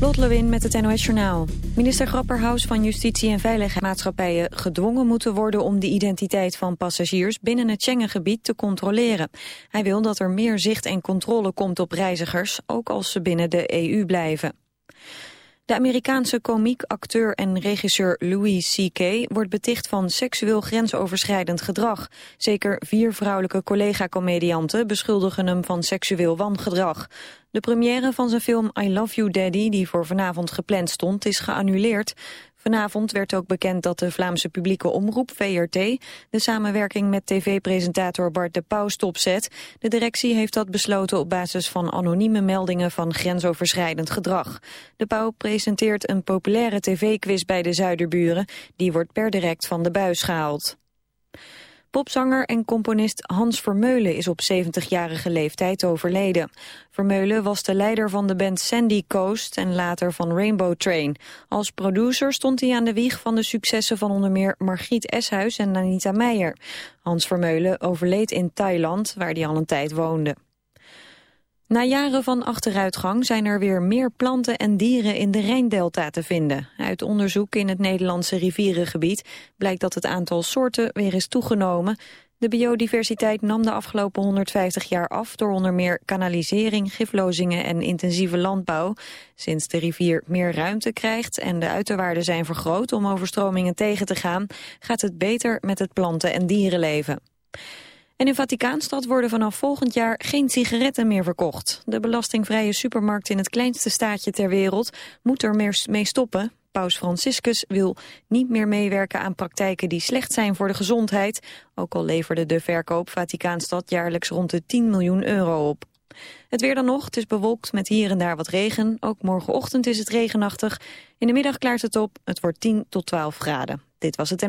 Lot Lewin met het NOS Journaal. Minister Grapperhaus van Justitie en Veiligheidsmaatschappijen gedwongen moeten worden om de identiteit van passagiers binnen het Schengengebied te controleren. Hij wil dat er meer zicht en controle komt op reizigers, ook als ze binnen de EU blijven. De Amerikaanse komiek, acteur en regisseur Louis C.K. wordt beticht van seksueel grensoverschrijdend gedrag. Zeker vier vrouwelijke collega-comedianten beschuldigen hem van seksueel wangedrag. De première van zijn film I Love You Daddy, die voor vanavond gepland stond, is geannuleerd. Vanavond werd ook bekend dat de Vlaamse publieke omroep VRT de samenwerking met tv-presentator Bart de Pauw stopzet. De directie heeft dat besloten op basis van anonieme meldingen van grensoverschrijdend gedrag. De Pauw presenteert een populaire tv-quiz bij de Zuiderburen. Die wordt per direct van de buis gehaald. Popzanger en componist Hans Vermeulen is op 70-jarige leeftijd overleden. Vermeulen was de leider van de band Sandy Coast en later van Rainbow Train. Als producer stond hij aan de wieg van de successen van onder meer Margriet Eshuis en Anita Meijer. Hans Vermeulen overleed in Thailand, waar hij al een tijd woonde. Na jaren van achteruitgang zijn er weer meer planten en dieren in de Rijndelta te vinden. Uit onderzoek in het Nederlandse rivierengebied blijkt dat het aantal soorten weer is toegenomen. De biodiversiteit nam de afgelopen 150 jaar af door onder meer kanalisering, giflozingen en intensieve landbouw. Sinds de rivier meer ruimte krijgt en de uiterwaarden zijn vergroot om overstromingen tegen te gaan, gaat het beter met het planten- en dierenleven. En in Vaticaanstad worden vanaf volgend jaar geen sigaretten meer verkocht. De belastingvrije supermarkt in het kleinste staatje ter wereld moet er mee stoppen. Paus Franciscus wil niet meer meewerken aan praktijken die slecht zijn voor de gezondheid. Ook al leverde de verkoop Vaticaanstad jaarlijks rond de 10 miljoen euro op. Het weer dan nog, het is bewolkt met hier en daar wat regen. Ook morgenochtend is het regenachtig. In de middag klaart het op, het wordt 10 tot 12 graden. Dit was het.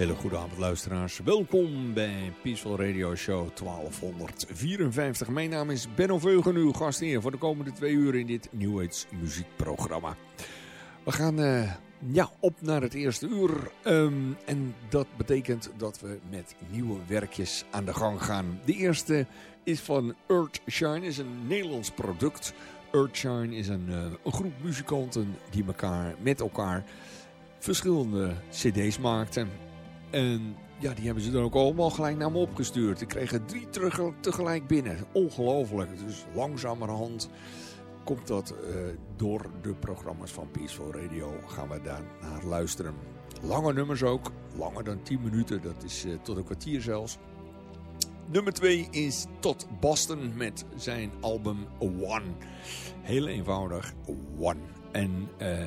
Hele goede avond luisteraars. Welkom bij Peaceful Radio Show 1254. Mijn naam is Benno Veugen, uw gastheer voor de komende twee uur in dit New Age muziekprogramma. We gaan uh, ja, op naar het eerste uur. Um, en dat betekent dat we met nieuwe werkjes aan de gang gaan. De eerste is van Earthshine, is een Nederlands product. Earthshine is een, uh, een groep muzikanten die elkaar met elkaar verschillende cd's maakten. En ja, die hebben ze dan ook allemaal gelijk naar me opgestuurd. Ik kreeg er drie terug, tegelijk binnen. Ongelooflijk. Dus langzamerhand komt dat uh, door de programma's van Peaceful Radio. Gaan we daar naar luisteren. Lange nummers ook. Langer dan 10 minuten. Dat is uh, tot een kwartier zelfs. Nummer 2 is Tot Boston met zijn album One. Heel eenvoudig, One. En uh,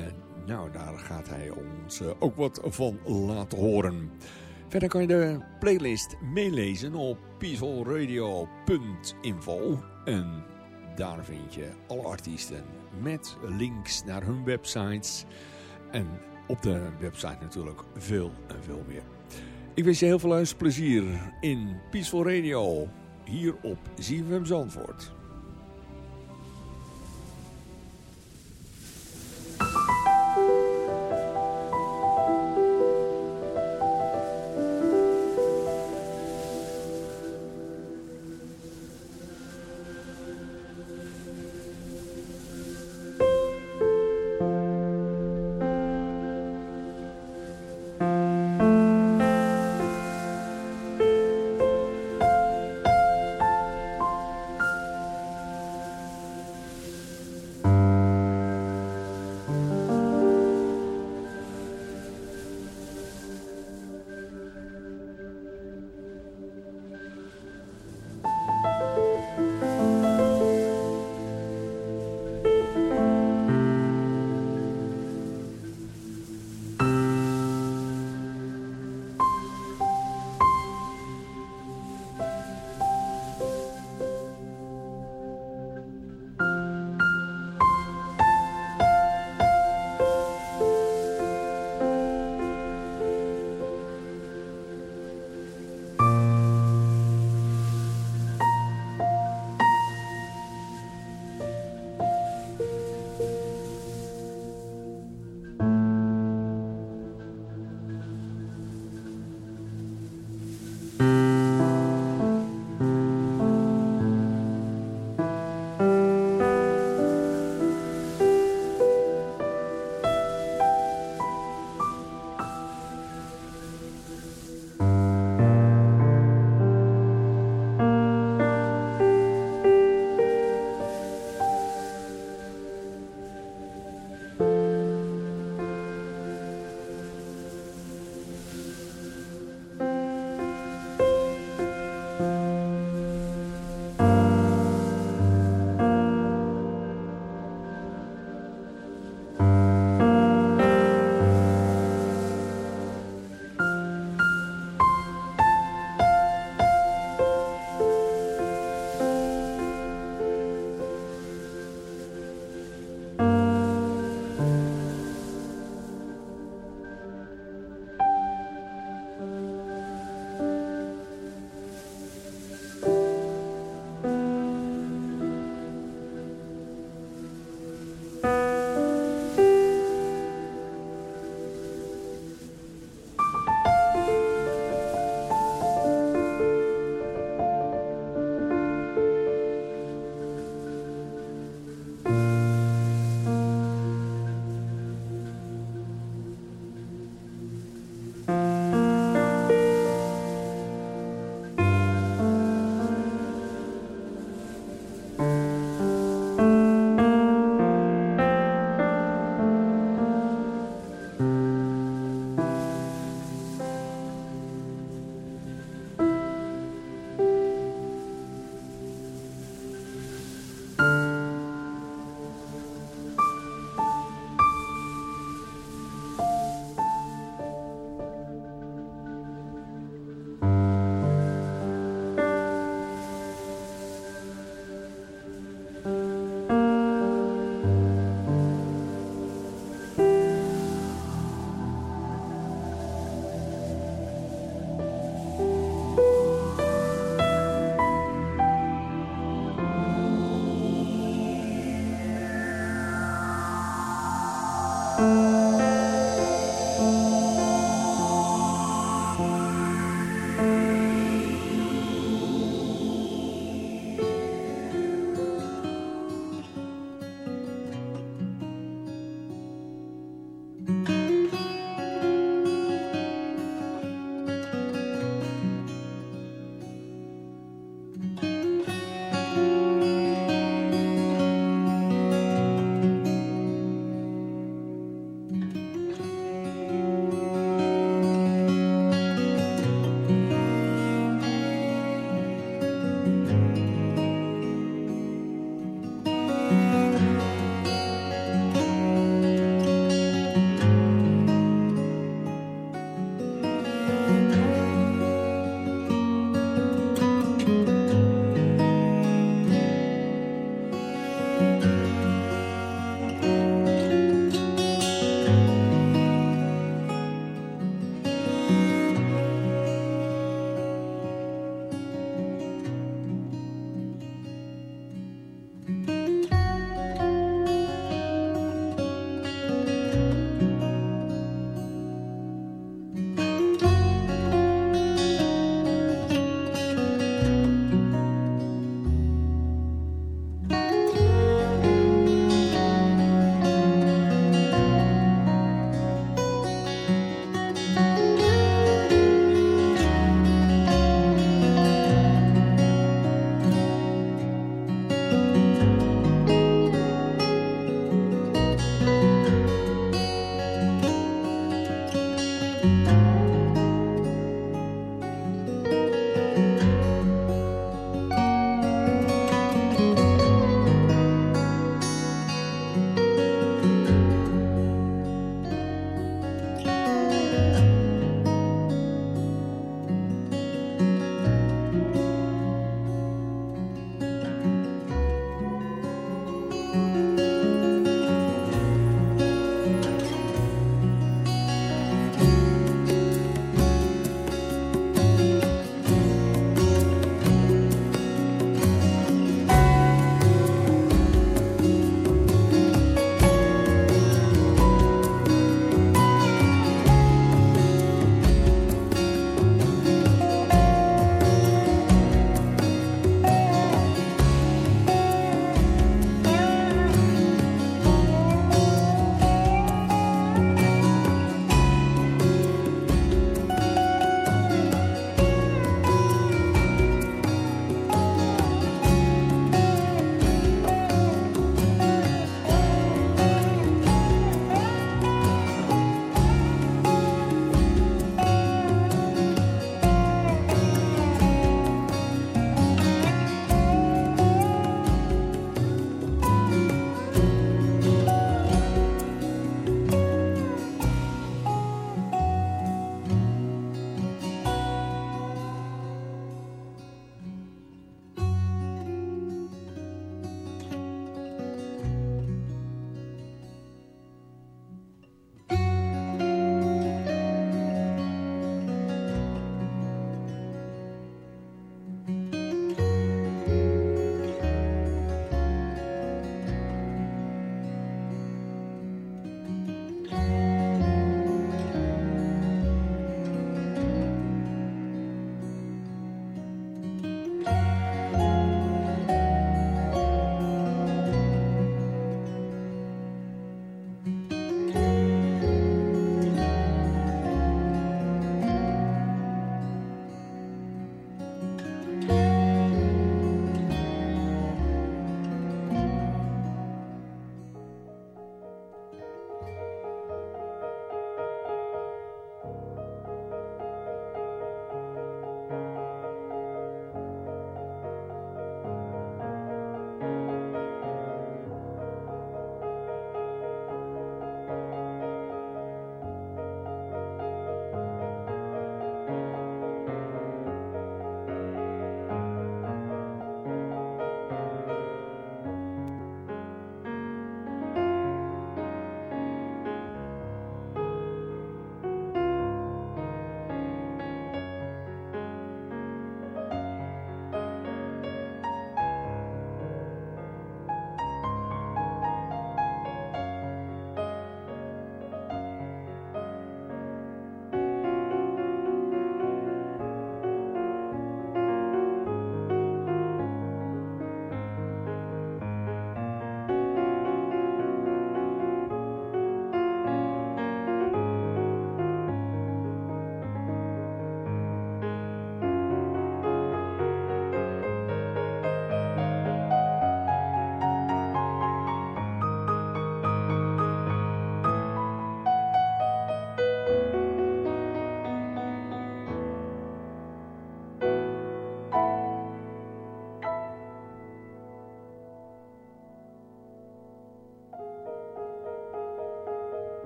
nou, daar gaat hij ons uh, ook wat van laten horen. Verder kan je de playlist meelezen op peacefulradio.info. En daar vind je alle artiesten met links naar hun websites. En op de website natuurlijk veel en veel meer. Ik wens je heel veel luisterplezier in Peaceful Radio hier op ZFM Zandvoort.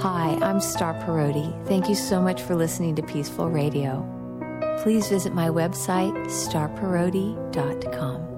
Hi, I'm Star Parodi. Thank you so much for listening to Peaceful Radio. Please visit my website, starparodi.com.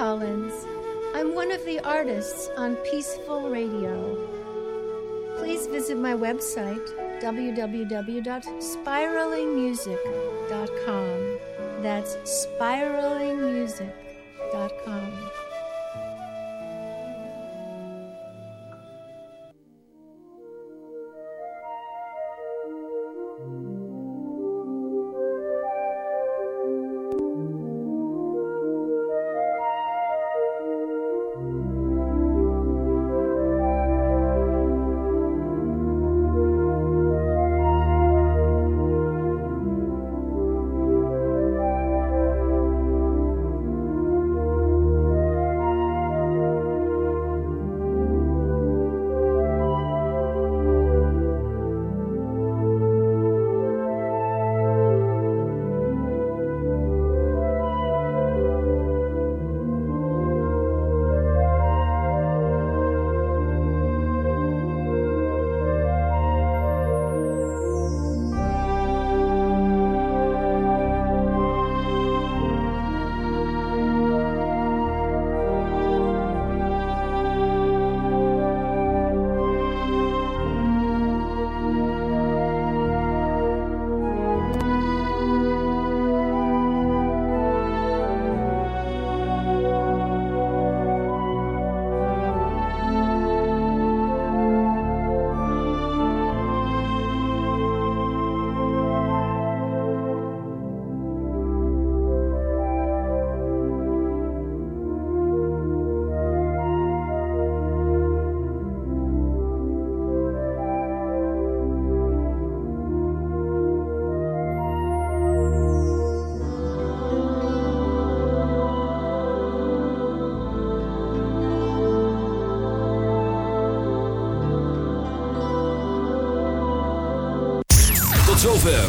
Collins. I'm one of the artists on Peaceful Radio. Please visit my website, www.spiralingmusic.com. That's spiralingmusic.com.